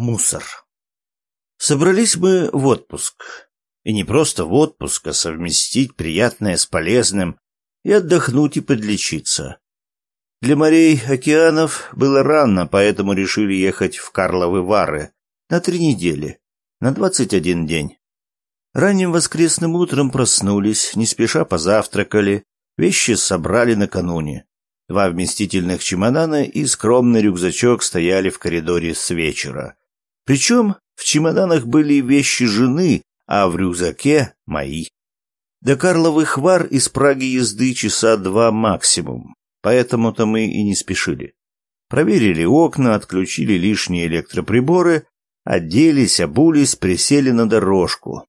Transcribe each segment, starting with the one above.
Мусор. Собрались мы в отпуск. И не просто в отпуск, а совместить приятное с полезным и отдохнуть и подлечиться. Для морей океанов было рано, поэтому решили ехать в Карловы Вары на три недели, на двадцать один день. Ранним воскресным утром проснулись, не спеша позавтракали, вещи собрали накануне. Два вместительных чемодана и скромный рюкзачок стояли в коридоре с вечера. Причем в чемоданах были вещи жены, а в рюкзаке — мои. До Карловых Вар из Праги езды часа два максимум, поэтому-то мы и не спешили. Проверили окна, отключили лишние электроприборы, оделись, обулись, присели на дорожку.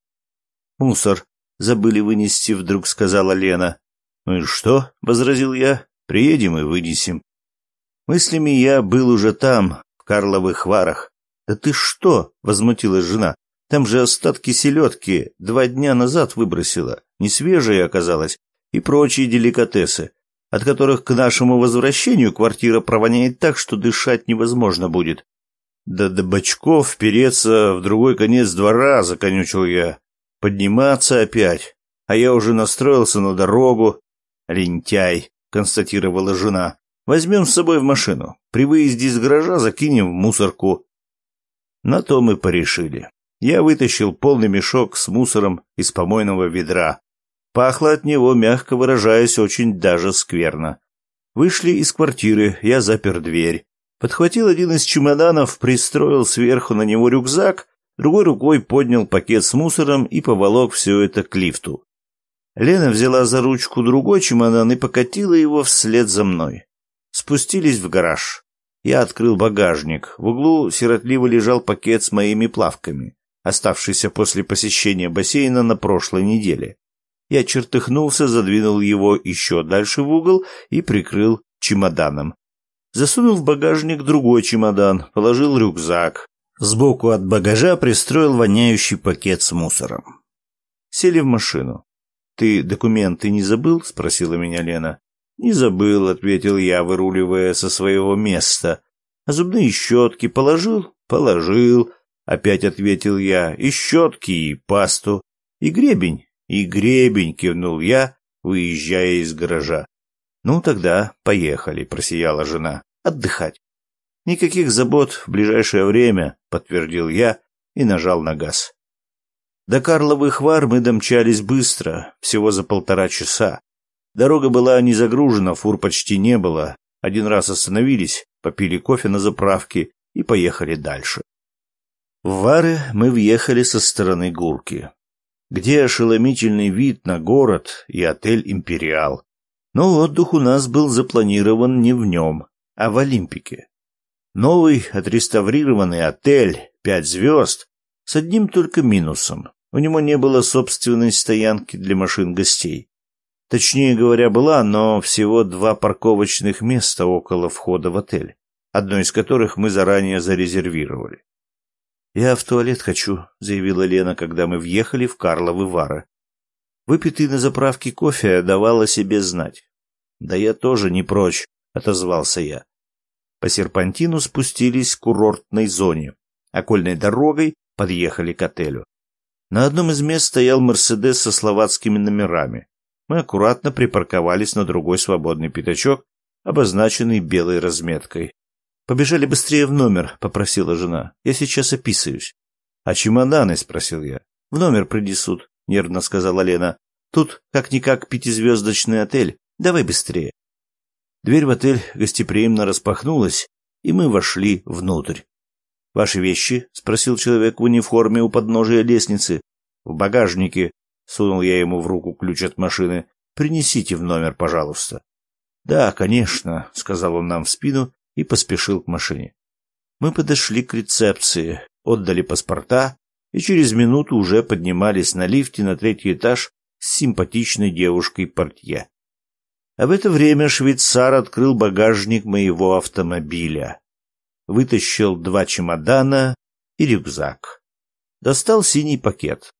«Мусор забыли вынести», — вдруг сказала Лена. «Ну и что?» — возразил я. Приедем и вынесем. Мыслями я был уже там, в Карловых Варах. Да ты что? возмутилась жена. Там же остатки селедки два дня назад выбросила, не свежие оказалось, и прочие деликатесы, от которых к нашему возвращению квартира провоняет так, что дышать невозможно будет. Да до бочков впереться в другой конец двора, законючил я. Подниматься опять. А я уже настроился на дорогу. Лентяй констатировала жена. Возьмем с собой в машину. При выезде из гаража закинем в мусорку. На то мы порешили. Я вытащил полный мешок с мусором из помойного ведра. Пахло от него, мягко выражаясь, очень даже скверно. Вышли из квартиры, я запер дверь. Подхватил один из чемоданов, пристроил сверху на него рюкзак, другой рукой поднял пакет с мусором и поволок все это к лифту. Лена взяла за ручку другой чемодан и покатила его вслед за мной. Спустились в гараж. Я открыл багажник. В углу сиротливо лежал пакет с моими плавками, оставшийся после посещения бассейна на прошлой неделе. Я чертыхнулся, задвинул его еще дальше в угол и прикрыл чемоданом. Засунул в багажник другой чемодан, положил рюкзак. Сбоку от багажа пристроил воняющий пакет с мусором. Сели в машину. «Ты документы не забыл?» — спросила меня Лена. «Не забыл», — ответил я, выруливая со своего места. «А зубные щетки положил?» «Положил», — опять ответил я. «И щетки, и пасту, и гребень». «И гребень», — кивнул я, выезжая из гаража. «Ну, тогда поехали», — просияла жена. «Отдыхать». «Никаких забот в ближайшее время», — подтвердил я и нажал на газ. До Карловых Вар мы домчались быстро, всего за полтора часа. Дорога была не загружена, фур почти не было. Один раз остановились, попили кофе на заправке и поехали дальше. В Вары мы въехали со стороны Гурки, где ошеломительный вид на город и отель «Империал». Но отдых у нас был запланирован не в нем, а в Олимпике. Новый отреставрированный отель «Пять звезд» С одним только минусом. У него не было собственной стоянки для машин гостей. Точнее говоря, была, но всего два парковочных места около входа в отель, одно из которых мы заранее зарезервировали. «Я в туалет хочу», — заявила Лена, когда мы въехали в Карловы Вары. Выпитый на заправке кофе давал о себе знать. «Да я тоже не прочь», — отозвался я. По серпантину спустились к курортной зоне, окольной дорогой подъехали к отелю. На одном из мест стоял «Мерседес» со словацкими номерами. Мы аккуратно припарковались на другой свободный пятачок, обозначенный белой разметкой. «Побежали быстрее в номер», — попросила жена. «Я сейчас описываюсь». «А чемоданы?» — спросил я. «В номер принесут», — нервно сказала Лена. «Тут как-никак пятизвездочный отель. Давай быстрее». Дверь в отель гостеприимно распахнулась, и мы вошли внутрь. «Ваши вещи?» — спросил человек в униформе у подножия лестницы. «В багажнике», — сунул я ему в руку ключ от машины. «Принесите в номер, пожалуйста». «Да, конечно», — сказал он нам в спину и поспешил к машине. Мы подошли к рецепции, отдали паспорта и через минуту уже поднимались на лифте на третий этаж с симпатичной девушкой-портье. А в это время швейцар открыл багажник моего автомобиля вытащил два чемодана и рюкзак. Достал синий пакет.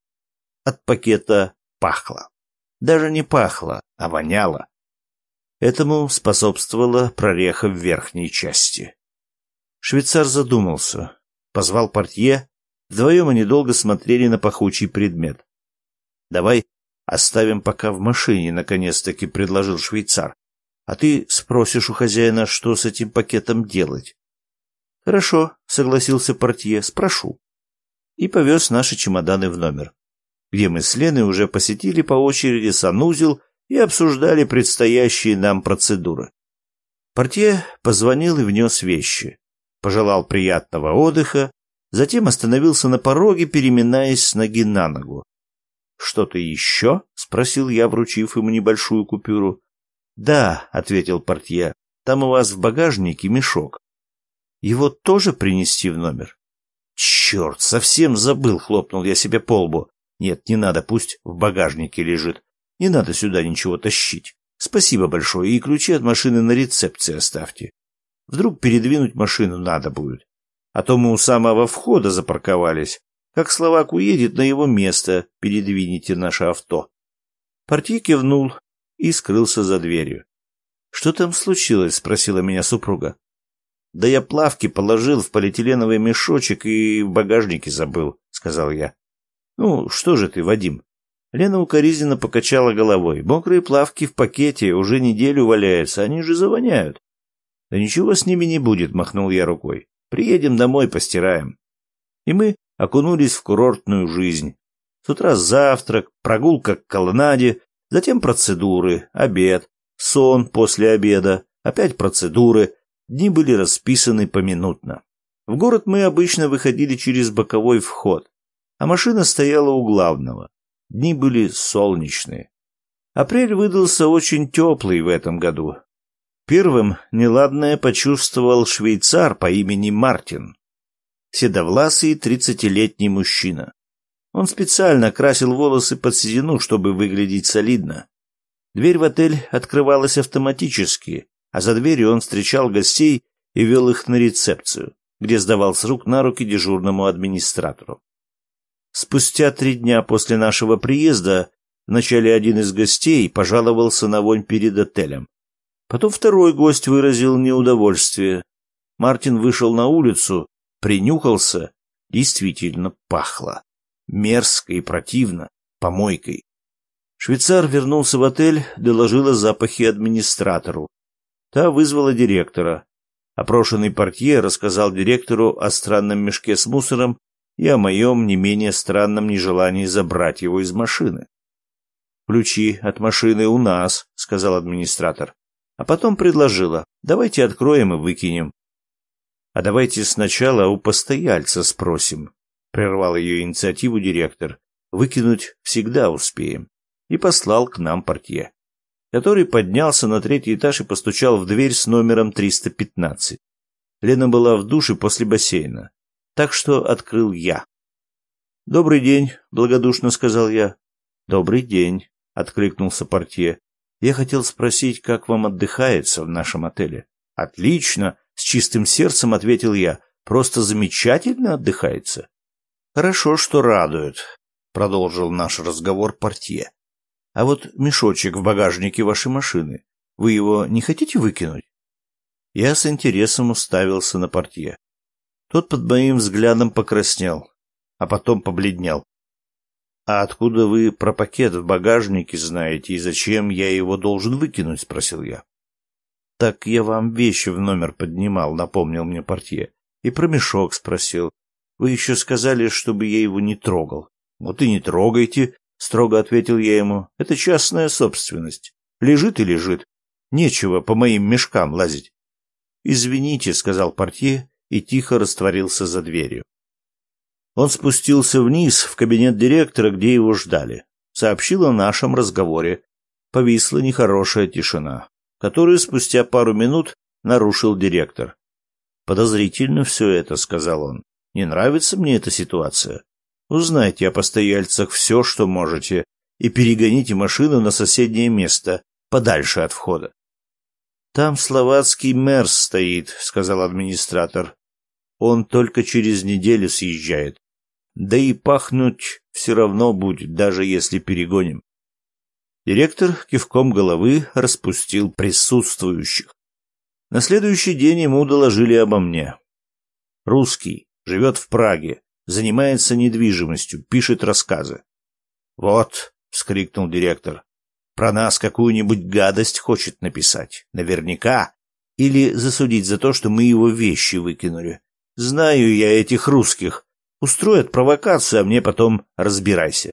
От пакета пахло. Даже не пахло, а воняло. Этому способствовала прореха в верхней части. Швейцар задумался. позвал портье. Вдвоем они долго смотрели на пахучий предмет. «Давай оставим пока в машине», — наконец-таки предложил швейцар. «А ты спросишь у хозяина, что с этим пакетом делать». «Хорошо», — согласился портье, — «спрошу». И повез наши чемоданы в номер, где мы с Леной уже посетили по очереди санузел и обсуждали предстоящие нам процедуры. Портье позвонил и внес вещи, пожелал приятного отдыха, затем остановился на пороге, переминаясь с ноги на ногу. «Что-то еще?» — спросил я, вручив ему небольшую купюру. «Да», — ответил портье, — «там у вас в багажнике мешок. Его тоже принести в номер?» «Черт, совсем забыл!» — хлопнул я себе по лбу. «Нет, не надо, пусть в багажнике лежит. Не надо сюда ничего тащить. Спасибо большое, и ключи от машины на рецепции оставьте. Вдруг передвинуть машину надо будет. А то мы у самого входа запарковались. Как Словак уедет на его место, передвините наше авто». Портье кивнул и скрылся за дверью. «Что там случилось?» — спросила меня супруга. «Да я плавки положил в полиэтиленовый мешочек и в багажнике забыл», — сказал я. «Ну, что же ты, Вадим?» Лена укоризненно покачала головой. «Мокрые плавки в пакете уже неделю валяются, они же завоняют». «Да ничего с ними не будет», — махнул я рукой. «Приедем домой, постираем». И мы окунулись в курортную жизнь. С утра завтрак, прогулка к колоннаде, затем процедуры, обед, сон после обеда, опять процедуры — Дни были расписаны поминутно. В город мы обычно выходили через боковой вход, а машина стояла у главного. Дни были солнечные. Апрель выдался очень теплый в этом году. Первым неладное почувствовал швейцар по имени Мартин. Седовласый тридцатилетний мужчина. Он специально красил волосы под седину, чтобы выглядеть солидно. Дверь в отель открывалась автоматически, а за дверью он встречал гостей и вел их на рецепцию, где сдавал с рук на руки дежурному администратору. Спустя три дня после нашего приезда вначале один из гостей пожаловался на вонь перед отелем. Потом второй гость выразил неудовольствие. Мартин вышел на улицу, принюхался, действительно пахло. Мерзко и противно, помойкой. Швейцар вернулся в отель, доложил о запахе администратору. Та вызвала директора. Опрошенный портье рассказал директору о странном мешке с мусором и о моем не менее странном нежелании забрать его из машины. «Ключи от машины у нас», — сказал администратор. А потом предложила, давайте откроем и выкинем. «А давайте сначала у постояльца спросим», — прервал ее инициативу директор. «Выкинуть всегда успеем». И послал к нам портье который поднялся на третий этаж и постучал в дверь с номером 315. Лена была в душе после бассейна, так что открыл я. «Добрый день», — благодушно сказал я. «Добрый день», — откликнулся портье. «Я хотел спросить, как вам отдыхается в нашем отеле?» «Отлично», — с чистым сердцем ответил я. «Просто замечательно отдыхается». «Хорошо, что радует», — продолжил наш разговор портье. А вот мешочек в багажнике вашей машины, вы его не хотите выкинуть? Я с интересом уставился на портье. Тот под моим взглядом покраснел, а потом побледнел. «А откуда вы про пакет в багажнике знаете и зачем я его должен выкинуть?» — спросил я. «Так я вам вещи в номер поднимал», — напомнил мне портье. «И про мешок спросил. Вы еще сказали, чтобы я его не трогал». «Вот и не трогайте», строго ответил я ему. Это частная собственность. Лежит и лежит. Нечего по моим мешкам лазить. Извините, сказал портье и тихо растворился за дверью. Он спустился вниз в кабинет директора, где его ждали. Сообщил о нашем разговоре. Повисла нехорошая тишина, которую спустя пару минут нарушил директор. «Подозрительно все это», — сказал он. «Не нравится мне эта ситуация. Узнайте о постояльцах все, что можете, и перегоните машину на соседнее место, подальше от входа. «Там словацкий мэр стоит», — сказал администратор. «Он только через неделю съезжает. Да и пахнуть все равно будет, даже если перегоним». Директор кивком головы распустил присутствующих. На следующий день ему доложили обо мне. Русский, живет в Праге, занимается недвижимостью, пишет рассказы. Вот, вскрикнул директор. Про нас какую-нибудь гадость хочет написать. Наверняка. Или засудить за то, что мы его вещи выкинули. Знаю я этих русских. Устроят провокацию, а мне потом разбирайся.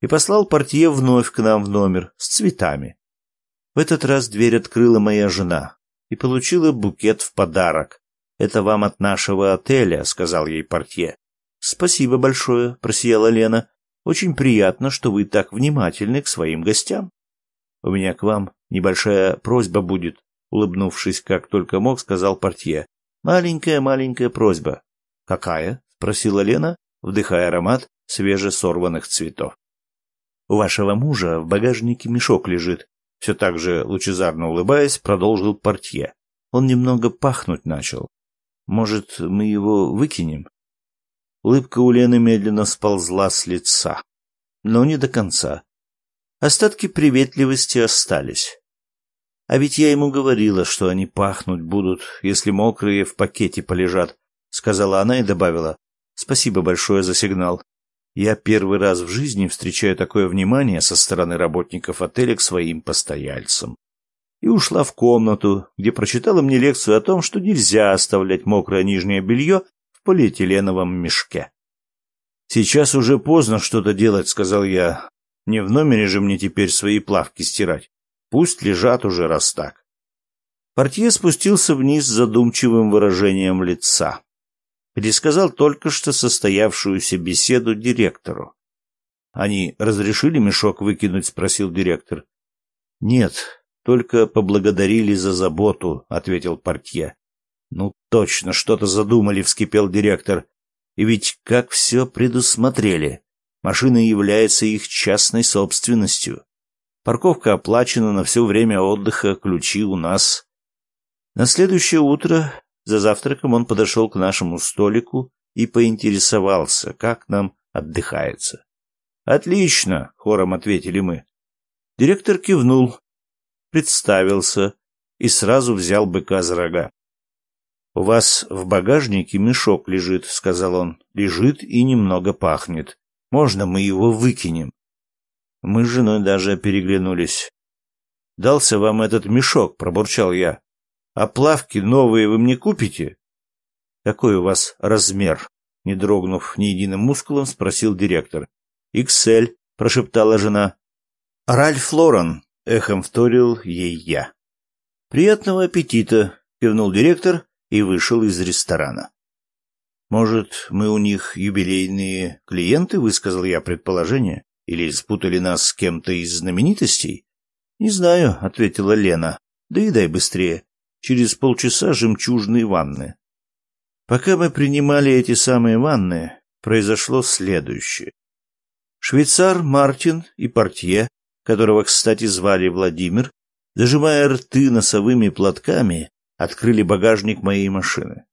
И послал портье вновь к нам в номер с цветами. В этот раз дверь открыла моя жена и получила букет в подарок. «Это вам от нашего отеля», — сказал ей портье. «Спасибо большое», — просияла Лена. «Очень приятно, что вы так внимательны к своим гостям». «У меня к вам небольшая просьба будет», — улыбнувшись как только мог, сказал портье. «Маленькая-маленькая просьба». «Какая?» — спросила Лена, вдыхая аромат свежесорванных цветов. «У вашего мужа в багажнике мешок лежит», — все так же лучезарно улыбаясь, продолжил портье. «Он немного пахнуть начал. Может, мы его выкинем?» Улыбка у Лены медленно сползла с лица. Но не до конца. Остатки приветливости остались. А ведь я ему говорила, что они пахнуть будут, если мокрые в пакете полежат, сказала она и добавила: "Спасибо большое за сигнал. Я первый раз в жизни встречаю такое внимание со стороны работников отеля к своим постояльцам". И ушла в комнату, где прочитала мне лекцию о том, что нельзя оставлять мокрое нижнее белье в полиэтиленовом мешке. Сейчас уже поздно что-то делать, сказал я. Не в номере же мне теперь свои плавки стирать. Пусть лежат уже раз так. Портье спустился вниз с задумчивым выражением лица. Пересказал только что состоявшуюся беседу директору. «Они разрешили мешок выкинуть?» — спросил директор. «Нет, только поблагодарили за заботу», — ответил портье. «Ну точно, что-то задумали», — вскипел директор. «И ведь как все предусмотрели. Машина является их частной собственностью. Парковка оплачена на все время отдыха, ключи у нас. На следующее утро за завтраком он подошел к нашему столику и поинтересовался, как нам отдыхается. «Отлично!» — хором ответили мы. Директор кивнул, представился и сразу взял быка за рога. «У вас в багажнике мешок лежит», — сказал он. «Лежит и немного пахнет. Можно мы его выкинем?» Мы с женой даже переглянулись. «Дался вам этот мешок», — пробурчал я. «А плавки новые вы мне купите?» «Какой у вас размер?» Не дрогнув ни единым мускулом, спросил директор. «Иксель», — прошептала жена. «Ральф Лорен», — эхом вторил ей я. «Приятного аппетита», — кивнул директор и вышел из ресторана. «Может, мы у них юбилейные клиенты?» — высказал я предположение. Или спутали нас с кем-то из знаменитостей? Не знаю, ответила Лена. Да и дай быстрее. Через полчаса жемчужные ванны. Пока мы принимали эти самые ванны, произошло следующее. Швейцар Мартин и портье, которого, кстати, звали Владимир, зажимая рты носовыми платками, открыли багажник моей машины.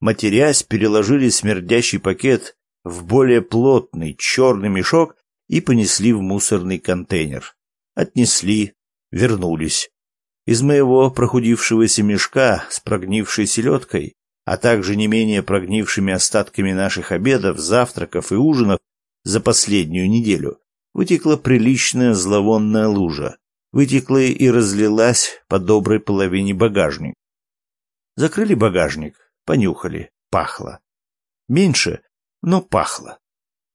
Матерясь, переложили смердящий пакет в более плотный черный мешок и понесли в мусорный контейнер. Отнесли, вернулись. Из моего прохудившегося мешка с прогнившей селедкой, а также не менее прогнившими остатками наших обедов, завтраков и ужинов за последнюю неделю, вытекла приличная зловонная лужа, вытекла и разлилась по доброй половине багажника. Закрыли багажник, понюхали, пахло. Меньше, но пахло.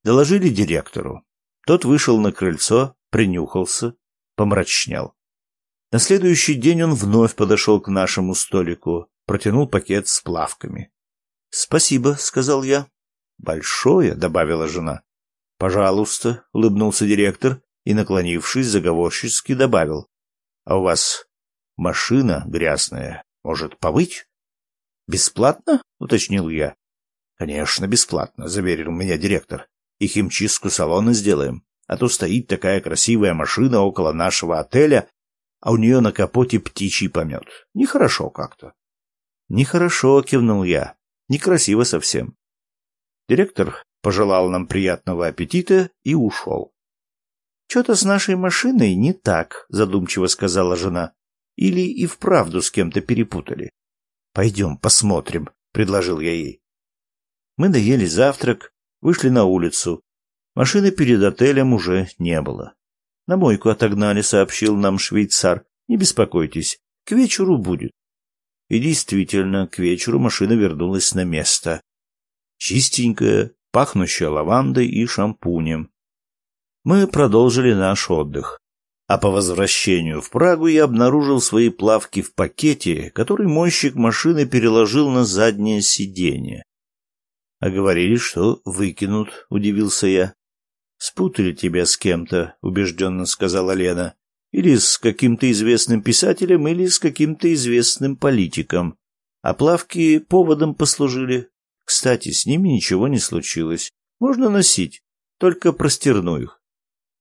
Доложили директору. Тот вышел на крыльцо, принюхался, помрачнел. На следующий день он вновь подошел к нашему столику, протянул пакет с плавками. «Спасибо», — сказал я. «Большое», — добавила жена. «Пожалуйста», — улыбнулся директор и, наклонившись, заговорчески добавил. «А у вас машина грязная, может, помыть?» «Бесплатно?» — уточнил я. «Конечно, бесплатно», — заверил меня директор и химчистку салона сделаем. А то стоит такая красивая машина около нашего отеля, а у нее на капоте птичий помет. Нехорошо как-то. Нехорошо, кивнул я. Некрасиво совсем. Директор пожелал нам приятного аппетита и ушел. Что-то с нашей машиной не так, задумчиво сказала жена. Или и вправду с кем-то перепутали. Пойдем посмотрим, предложил я ей. Мы доели завтрак, вышли на улицу. Машины перед отелем уже не было. На мойку отогнали, сообщил нам швейцар. Не беспокойтесь, к вечеру будет. И действительно, к вечеру машина вернулась на место. Чистенькая, пахнущая лавандой и шампунем. Мы продолжили наш отдых. А по возвращению в Прагу я обнаружил свои плавки в пакете, который мойщик машины переложил на заднее сиденье. А говорили, что выкинут, удивился я. Спутали тебя с кем-то, убежденно сказала Лена. Или с каким-то известным писателем, или с каким-то известным политиком. А плавки поводом послужили. Кстати, с ними ничего не случилось. Можно носить, только простерну их.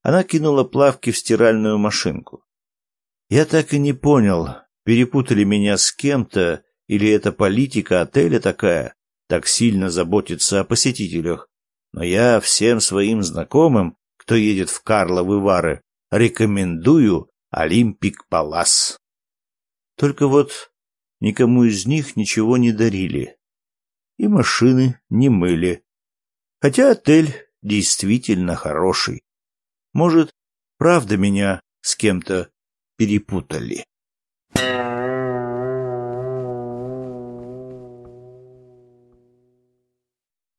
Она кинула плавки в стиральную машинку. Я так и не понял, перепутали меня с кем-то, или это политика отеля такая, так сильно заботится о посетителях. Но я всем своим знакомым, кто едет в Карловы Вары, рекомендую Олимпик Палас. Только вот никому из них ничего не дарили. И машины не мыли. Хотя отель действительно хороший. Может, правда меня с кем-то перепутали.